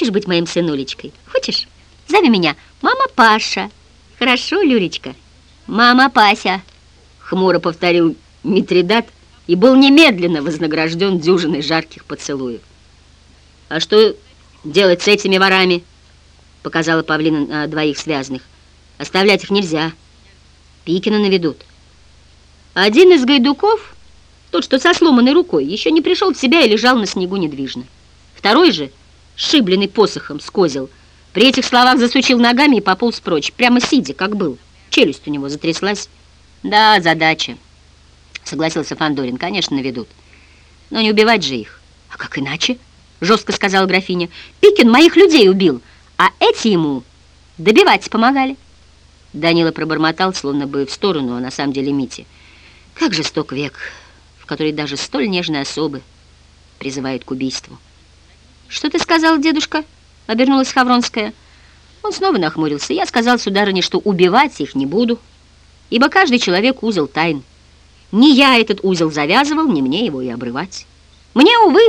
хочешь быть моим сынулечкой? Хочешь? Зови меня мама Паша. Хорошо, Люречка? Мама Пася, хмуро повторил Митридат и был немедленно вознагражден дюжиной жарких поцелуев. А что делать с этими ворами? Показала Павлина на двоих связанных. Оставлять их нельзя. Пикина наведут. Один из гайдуков, тот, что со сломанной рукой, еще не пришел в себя и лежал на снегу недвижно. Второй же, шибленный посохом, скозил, при этих словах засучил ногами и пополз прочь, прямо сидя, как был. Челюсть у него затряслась. Да, задача, согласился Фандорин. Конечно, наведут. Но не убивать же их. А как иначе? Жестко сказала графиня. Пикин моих людей убил, а эти ему добивать помогали. Данила пробормотал, словно бы в сторону, а на самом деле Мити. Как жесток век, в который даже столь нежные особы призывают к убийству. «Что ты сказал, дедушка?» — обернулась Хавронская. Он снова нахмурился. «Я сказал, сударыне, что убивать их не буду, ибо каждый человек узел тайн. Не я этот узел завязывал, не мне его и обрывать. Мне, увы,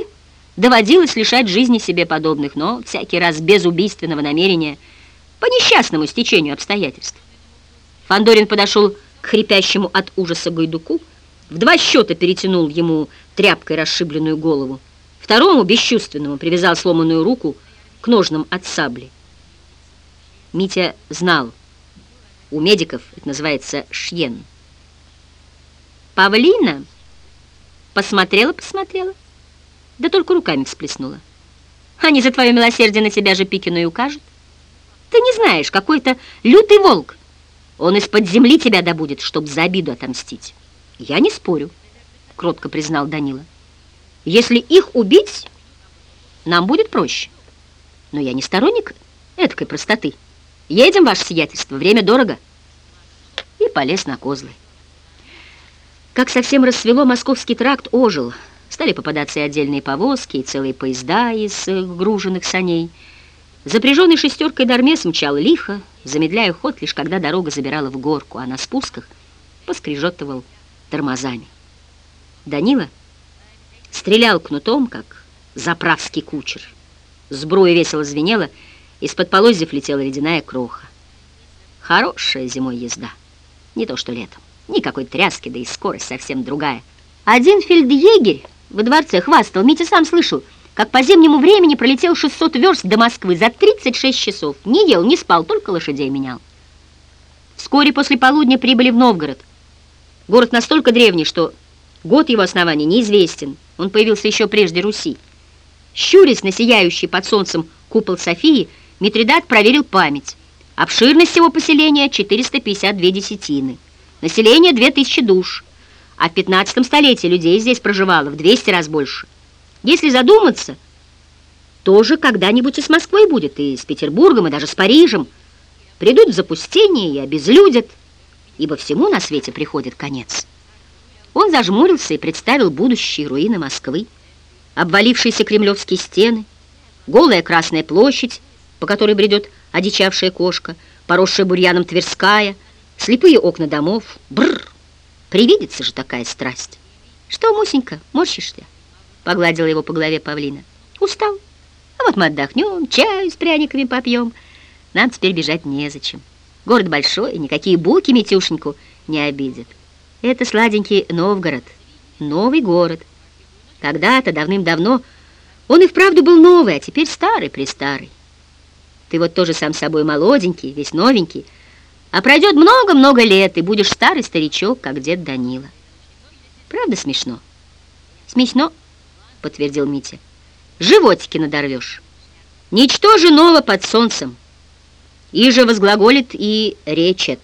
доводилось лишать жизни себе подобных, но всякий раз без убийственного намерения, по несчастному стечению обстоятельств. Фандорин подошел к хрипящему от ужаса Гайдуку, в два счета перетянул ему тряпкой расшибленную голову, второму, бесчувственному, привязал сломанную руку к ножнам от сабли. Митя знал, у медиков это называется шьен. Павлина посмотрела-посмотрела, да только руками всплеснула. Они за твое милосердие на тебя же Пикину и укажут. Ты не знаешь, какой-то лютый волк он из-под земли тебя добудет, чтоб за обиду отомстить. Я не спорю, кротко признал Данила. Если их убить, нам будет проще. Но я не сторонник эткой простоты. Едем, ваше сиятельство, время дорого. И полез на козлы. Как совсем рассвело, московский тракт ожил. Стали попадаться и отдельные повозки, и целые поезда из э, груженных саней. Запряженный шестеркой Дармес мчал лихо, замедляя ход, лишь когда дорога забирала в горку, а на спусках поскрежетывал тормозами. Данила стрелял кнутом, как заправский кучер. Сбруя весело звенела, из-под полозьев летела ледяная кроха. Хорошая зимой езда, не то что летом. Никакой тряски, да и скорость совсем другая. Один фельдъегерь во дворце хвастал, Митя сам слышал — как по зимнему времени пролетел 600 верст до Москвы за 36 часов. Не ел, не спал, только лошадей менял. Вскоре после полудня прибыли в Новгород. Город настолько древний, что год его основания неизвестен. Он появился еще прежде Руси. Щурясь на сияющий под солнцем купол Софии, Митридат проверил память. Обширность его поселения 452 десятины. Население 2000 душ. А в 15 столетии людей здесь проживало в 200 раз больше. Если задуматься, тоже когда-нибудь и с Москвой будет, и с Петербургом, и даже с Парижем. Придут в запустение и обезлюдят, ибо всему на свете приходит конец. Зажмурился и представил будущие руины Москвы, обвалившиеся кремлевские стены, голая Красная площадь, по которой бредет одичавшая кошка, поросшая бурьяном Тверская, слепые окна домов. Бррр! Привидится же такая страсть. Что, Мусенька, морщишься? Погладила его по голове павлина. Устал. А вот мы отдохнем, чаю с пряниками попьем. Нам теперь бежать незачем. Город большой, никакие буки Митюшеньку не обидят. Это сладенький Новгород, новый город. Когда-то, давным-давно, он и вправду был новый, а теперь старый-престарый. Ты вот тоже сам собой молоденький, весь новенький, а пройдет много-много лет, и будешь старый старичок, как дед Данила. Правда смешно? Смешно, — подтвердил Митя. «Животики надорвешь. Ничто же ново под солнцем. И же возглаголит и речет.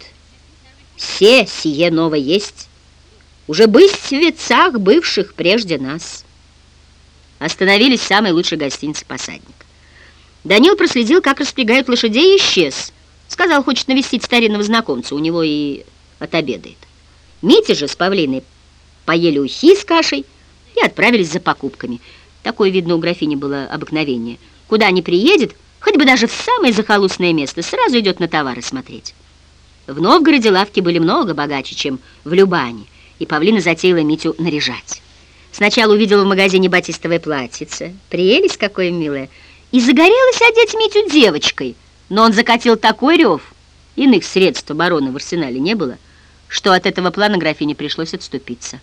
Все сие ново есть, уже быть в вецах бывших прежде нас». Остановились в самой лучшей гостинице «Посадник». Данил проследил, как распрягают лошадей, и исчез. Сказал, хочет навестить старинного знакомца, у него и отобедает. Митя же с Павлиной поели ухи с кашей, и отправились за покупками. Такое, видно, у графини было обыкновение. Куда ни приедет, хоть бы даже в самое захолустное место, сразу идет на товары смотреть. В Новгороде лавки были много богаче, чем в Любане, и Павлина затеяла Митю наряжать. Сначала увидела в магазине батистовое платьице. Прелесть какое милое. и загорелась одеть Митю девочкой, но он закатил такой рев, иных средств обороны в арсенале не было, что от этого плана графине пришлось отступиться.